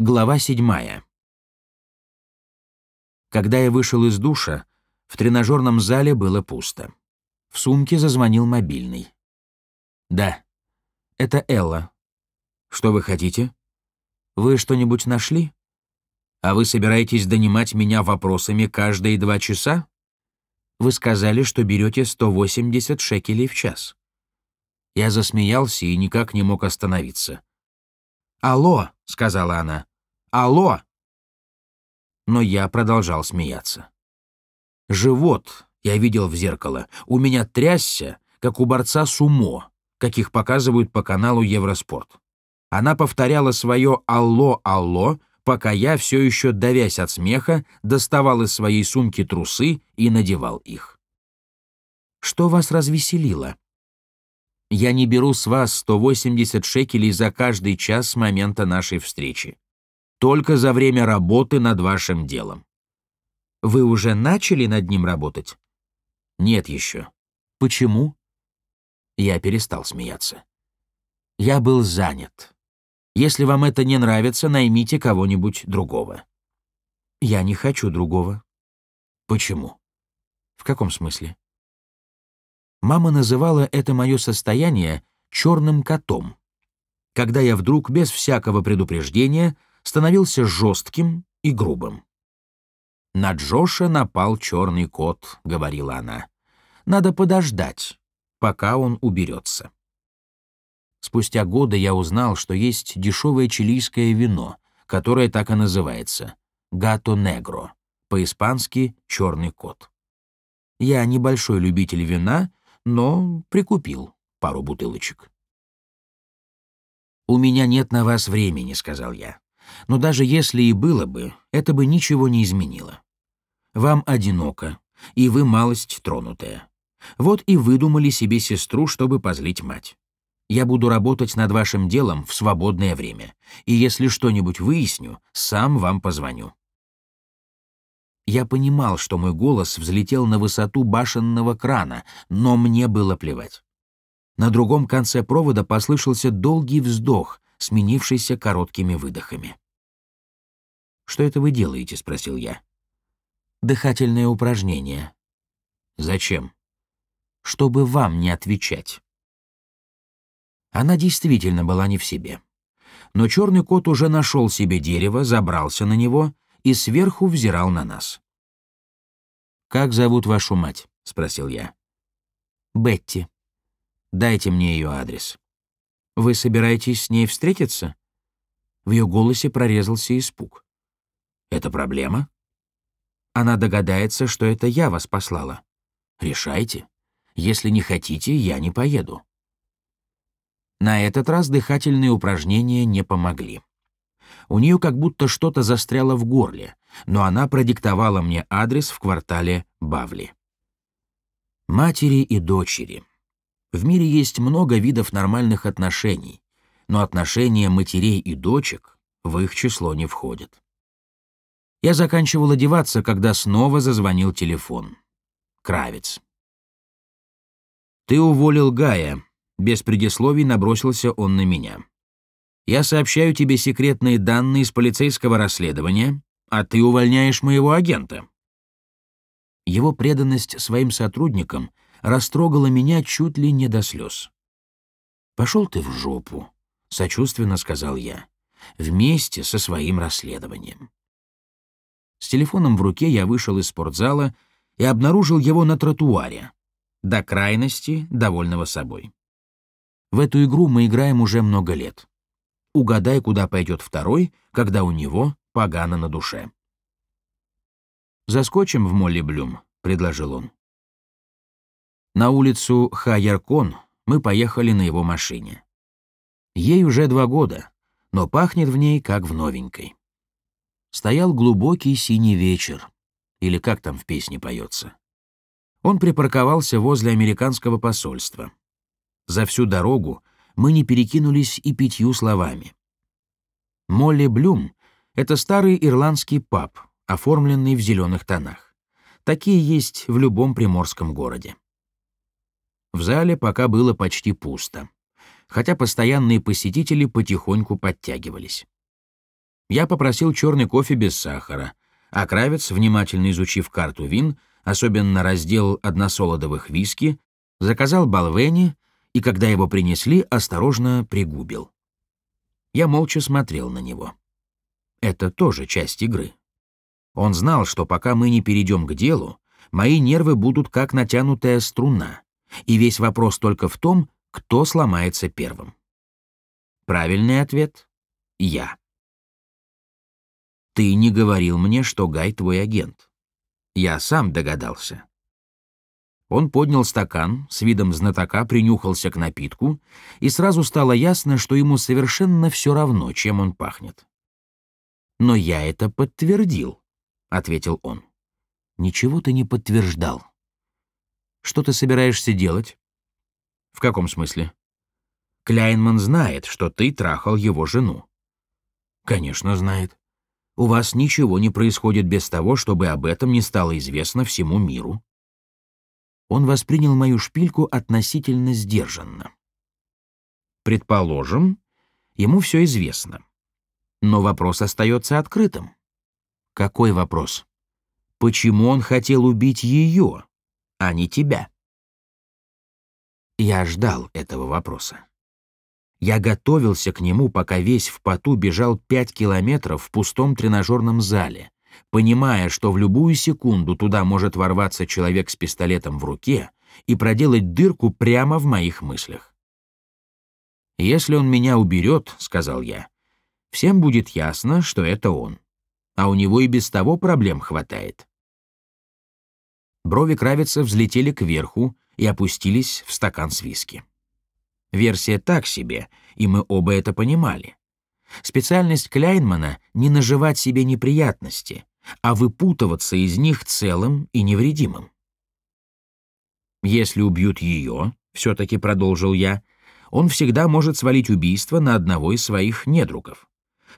Глава седьмая. Когда я вышел из душа, в тренажерном зале было пусто. В сумке зазвонил мобильный. «Да, это Элла. Что вы хотите? Вы что-нибудь нашли? А вы собираетесь донимать меня вопросами каждые два часа? Вы сказали, что берете 180 шекелей в час». Я засмеялся и никак не мог остановиться. «Алло», — сказала она. «Алло!» Но я продолжал смеяться. Живот, я видел в зеркало, у меня трясся, как у борца сумо, каких показывают по каналу Евроспорт. Она повторяла свое «Алло, алло», пока я, все еще давясь от смеха, доставал из своей сумки трусы и надевал их. «Что вас развеселило?» «Я не беру с вас 180 шекелей за каждый час с момента нашей встречи только за время работы над вашим делом. Вы уже начали над ним работать? Нет еще. Почему? Я перестал смеяться. Я был занят. Если вам это не нравится, наймите кого-нибудь другого. Я не хочу другого. Почему? В каком смысле? Мама называла это мое состояние черным котом, когда я вдруг без всякого предупреждения становился жестким и грубым. «На Джоша напал черный кот», — говорила она. «Надо подождать, пока он уберется». Спустя годы я узнал, что есть дешевое чилийское вино, которое так и называется — «гато негро», по-испански «черный кот». Я небольшой любитель вина, но прикупил пару бутылочек. «У меня нет на вас времени», — сказал я. Но даже если и было бы, это бы ничего не изменило. Вам одиноко, и вы малость тронутая. Вот и выдумали себе сестру, чтобы позлить мать. Я буду работать над вашим делом в свободное время, и если что-нибудь выясню, сам вам позвоню». Я понимал, что мой голос взлетел на высоту башенного крана, но мне было плевать. На другом конце провода послышался долгий вздох, сменившийся короткими выдохами. «Что это вы делаете?» — спросил я. «Дыхательное упражнение». «Зачем?» «Чтобы вам не отвечать». Она действительно была не в себе. Но черный кот уже нашел себе дерево, забрался на него и сверху взирал на нас. «Как зовут вашу мать?» — спросил я. «Бетти. Дайте мне ее адрес». «Вы собираетесь с ней встретиться?» В ее голосе прорезался испуг. «Это проблема?» «Она догадается, что это я вас послала. Решайте. Если не хотите, я не поеду». На этот раз дыхательные упражнения не помогли. У нее как будто что-то застряло в горле, но она продиктовала мне адрес в квартале Бавли. Матери и дочери. В мире есть много видов нормальных отношений, но отношения матерей и дочек в их число не входят. Я заканчивал одеваться, когда снова зазвонил телефон. Кравец. «Ты уволил Гая», — без предисловий набросился он на меня. «Я сообщаю тебе секретные данные из полицейского расследования, а ты увольняешь моего агента». Его преданность своим сотрудникам — растрогало меня чуть ли не до слез. «Пошел ты в жопу», — сочувственно сказал я, вместе со своим расследованием. С телефоном в руке я вышел из спортзала и обнаружил его на тротуаре, до крайности довольного собой. В эту игру мы играем уже много лет. Угадай, куда пойдет второй, когда у него погано на душе. «Заскочим в Молли Блюм», — предложил он. На улицу Хайеркон мы поехали на его машине. Ей уже два года, но пахнет в ней как в новенькой. Стоял глубокий синий вечер, или как там в песне поется. Он припарковался возле американского посольства. За всю дорогу мы не перекинулись и пятью словами. Молли Блюм — это старый ирландский паб, оформленный в зеленых тонах. Такие есть в любом приморском городе. В зале пока было почти пусто, хотя постоянные посетители потихоньку подтягивались. Я попросил черный кофе без сахара, а Кравец, внимательно изучив карту вин, особенно раздел односолодовых виски, заказал балвени и, когда его принесли, осторожно пригубил. Я молча смотрел на него. Это тоже часть игры. Он знал, что пока мы не перейдем к делу, мои нервы будут как натянутая струна, и весь вопрос только в том, кто сломается первым. Правильный ответ — я. Ты не говорил мне, что Гай твой агент. Я сам догадался. Он поднял стакан, с видом знатока принюхался к напитку, и сразу стало ясно, что ему совершенно все равно, чем он пахнет. «Но я это подтвердил», — ответил он. «Ничего ты не подтверждал. Что ты собираешься делать?» «В каком смысле?» «Кляйнман знает, что ты трахал его жену». «Конечно, знает. У вас ничего не происходит без того, чтобы об этом не стало известно всему миру. Он воспринял мою шпильку относительно сдержанно. Предположим, ему все известно. Но вопрос остается открытым. Какой вопрос? Почему он хотел убить ее, а не тебя? Я ждал этого вопроса. Я готовился к нему, пока весь в поту бежал пять километров в пустом тренажерном зале, понимая, что в любую секунду туда может ворваться человек с пистолетом в руке и проделать дырку прямо в моих мыслях. «Если он меня уберет, — сказал я, — всем будет ясно, что это он. А у него и без того проблем хватает». Брови Кравица взлетели кверху и опустились в стакан с виски. Версия так себе, и мы оба это понимали. Специальность Кляйнмана — не наживать себе неприятности, а выпутываться из них целым и невредимым. Если убьют ее, все-таки продолжил я, он всегда может свалить убийство на одного из своих недругов.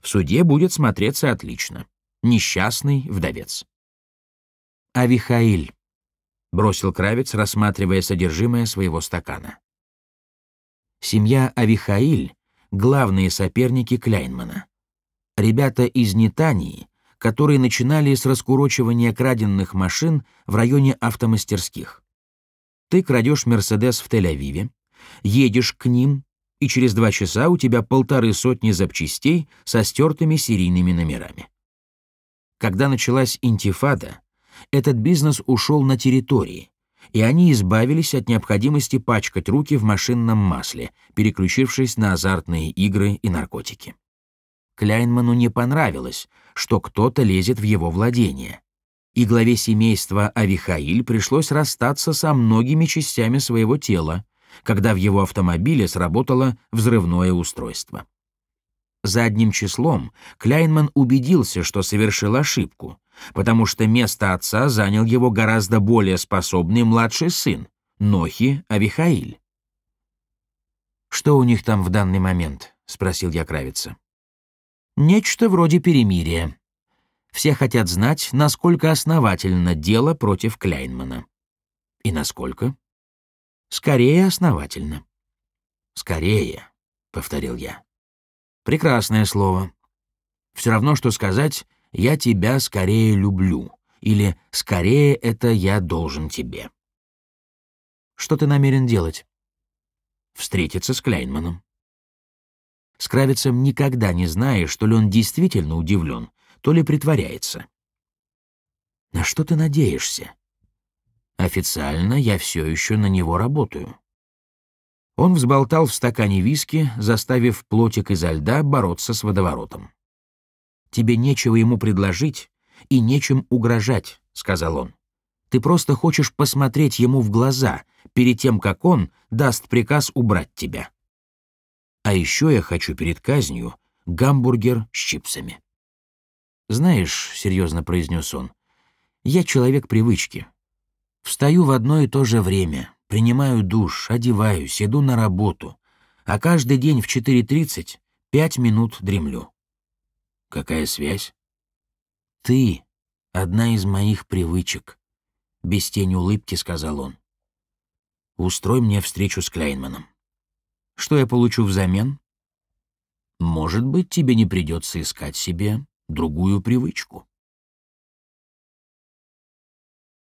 В суде будет смотреться отлично. Несчастный вдовец. «Авихаиль», — бросил Кравец, рассматривая содержимое своего стакана. Семья Авихаиль — главные соперники Кляйнмана. Ребята из Нетании, которые начинали с раскурочивания краденных машин в районе автомастерских. Ты крадешь «Мерседес» в Тель-Авиве, едешь к ним, и через два часа у тебя полторы сотни запчастей со стертыми серийными номерами. Когда началась интифада, этот бизнес ушел на территории, и они избавились от необходимости пачкать руки в машинном масле, переключившись на азартные игры и наркотики. Кляйнману не понравилось, что кто-то лезет в его владение, и главе семейства Авихаиль пришлось расстаться со многими частями своего тела, когда в его автомобиле сработало взрывное устройство. Задним числом Кляйнман убедился, что совершил ошибку, потому что место отца занял его гораздо более способный младший сын, Нохи Авихаиль. «Что у них там в данный момент?» — спросил я Кравица. «Нечто вроде перемирия. Все хотят знать, насколько основательно дело против Кляйнмана. И насколько? Скорее основательно. Скорее, — повторил я. Прекрасное слово. Все равно, что сказать «я тебя скорее люблю» или «скорее это я должен тебе». Что ты намерен делать? Встретиться с Кляйнманом. С Кравицем никогда не знаешь, то ли он действительно удивлен, то ли притворяется. На что ты надеешься? Официально я все еще на него работаю. Он взболтал в стакане виски, заставив плотик изо льда бороться с водоворотом. «Тебе нечего ему предложить и нечем угрожать», — сказал он. «Ты просто хочешь посмотреть ему в глаза перед тем, как он даст приказ убрать тебя. А еще я хочу перед казнью гамбургер с чипсами». «Знаешь», — серьезно произнес он, — «я человек привычки. Встаю в одно и то же время, принимаю душ, одеваюсь, иду на работу, а каждый день в 4.30 пять минут дремлю». «Какая связь?» «Ты — одна из моих привычек», — без тени улыбки сказал он. «Устрой мне встречу с Кляйнманом. Что я получу взамен?» Может быть, тебе не придется искать себе другую привычку.